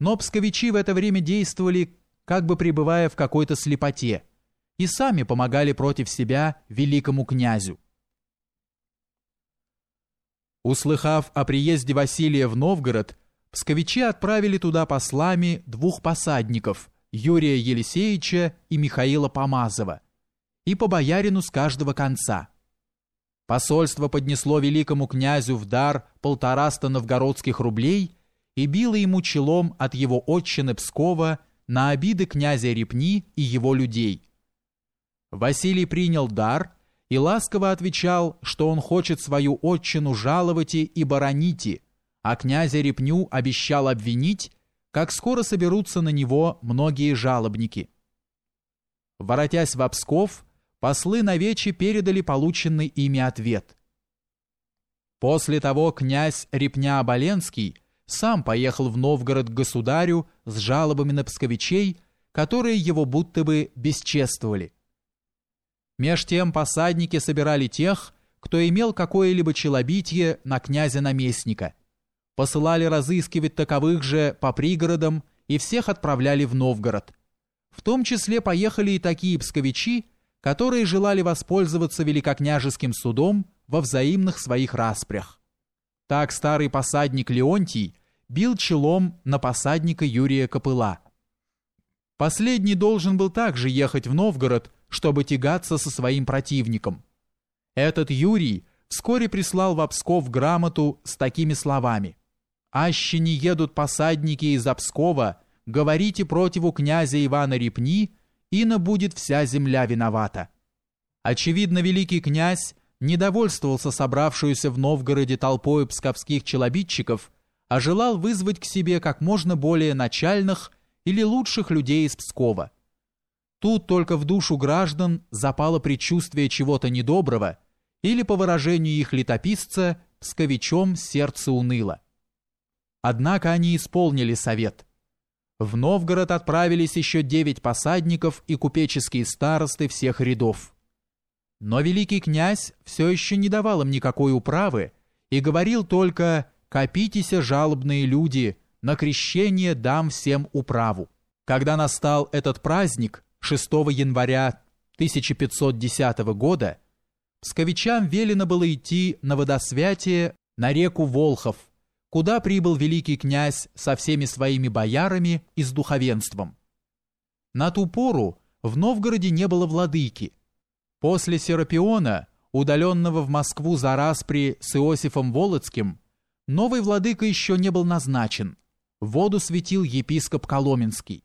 Но псковичи в это время действовали, как бы пребывая в какой-то слепоте, и сами помогали против себя великому князю. Услыхав о приезде Василия в Новгород, псковичи отправили туда послами двух посадников, Юрия Елисеевича и Михаила Помазова, и по боярину с каждого конца. Посольство поднесло великому князю в дар полтораста новгородских рублей и било ему челом от его отчины Пскова на обиды князя Репни и его людей. Василий принял дар и ласково отвечал, что он хочет свою отчину жаловать и боронить, а князя Репню обещал обвинить, как скоро соберутся на него многие жалобники. Воротясь в Псков, послы на вече передали полученный ими ответ. После того князь Репня-Оболенский сам поехал в Новгород к государю с жалобами на псковичей, которые его будто бы бесчествовали. Меж тем посадники собирали тех, кто имел какое-либо челобитие на князя-наместника, посылали разыскивать таковых же по пригородам и всех отправляли в Новгород. В том числе поехали и такие псковичи, которые желали воспользоваться великокняжеским судом во взаимных своих распрях. Так старый посадник Леонтий бил челом на посадника Юрия Копыла. Последний должен был также ехать в Новгород, чтобы тягаться со своим противником. Этот Юрий вскоре прислал в Псков грамоту с такими словами «Аще не едут посадники из Пскова, говорите противу князя Ивана Репни, ино будет вся земля виновата. Очевидно, великий князь не довольствовался собравшуюся в Новгороде толпой псковских челобитчиков, а желал вызвать к себе как можно более начальных или лучших людей из Пскова. Тут только в душу граждан запало предчувствие чего-то недоброго, или, по выражению их летописца, псковичом сердце уныло. Однако они исполнили совет. В Новгород отправились еще девять посадников и купеческие старосты всех рядов. Но великий князь все еще не давал им никакой управы и говорил только «Копитеся, жалобные люди, на крещение дам всем управу». Когда настал этот праздник, 6 января 1510 года, псковичам велено было идти на водосвятие на реку Волхов, куда прибыл великий князь со всеми своими боярами и с духовенством. На ту пору в Новгороде не было владыки. После Серапиона, удаленного в Москву за распри с Иосифом Волоцким, новый владыка еще не был назначен. Воду светил епископ Коломенский.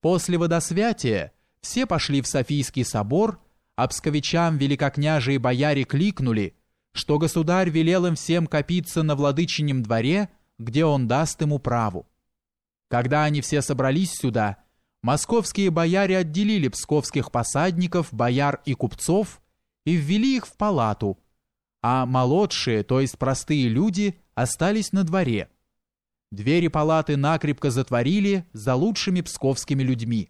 После водосвятия все пошли в Софийский собор, а псковичам великокняжи и бояре кликнули – что государь велел им всем копиться на владычинем дворе, где он даст ему праву. Когда они все собрались сюда, московские бояре отделили псковских посадников, бояр и купцов и ввели их в палату, а молодшие, то есть простые люди, остались на дворе. Двери палаты накрепко затворили за лучшими псковскими людьми.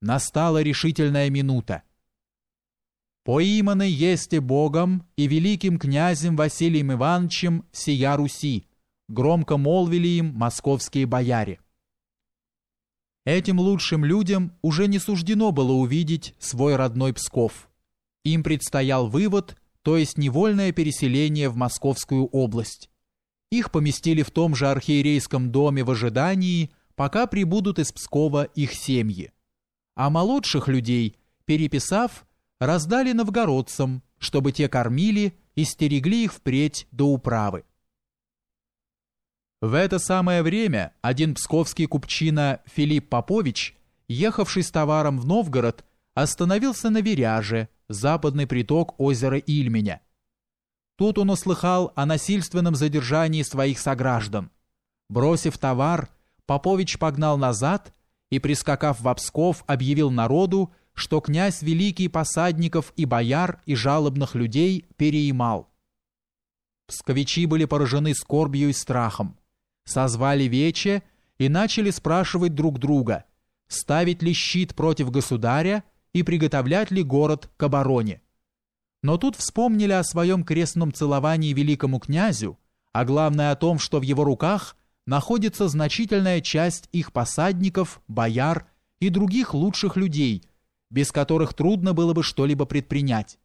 Настала решительная минута. Поиманы есть и Богом и великим князем Василием Ивановичем всея Руси, громко молвили им московские бояре. Этим лучшим людям уже не суждено было увидеть свой родной Псков. Им предстоял вывод, то есть невольное переселение в Московскую область. Их поместили в том же архиерейском доме в ожидании, пока прибудут из Пскова их семьи. А молодших людей, переписав, раздали новгородцам, чтобы те кормили и стерегли их впредь до управы. В это самое время один псковский купчина Филипп Попович, ехавший с товаром в Новгород, остановился на Веряже, западный приток озера Ильменя. Тут он услыхал о насильственном задержании своих сограждан. Бросив товар, Попович погнал назад и, прискакав в Псков, объявил народу, что князь великий посадников и бояр и жалобных людей переимал. Псковичи были поражены скорбью и страхом. Созвали вече и начали спрашивать друг друга, ставить ли щит против государя и приготовлять ли город к обороне. Но тут вспомнили о своем крестном целовании великому князю, а главное о том, что в его руках находится значительная часть их посадников, бояр и других лучших людей, без которых трудно было бы что-либо предпринять.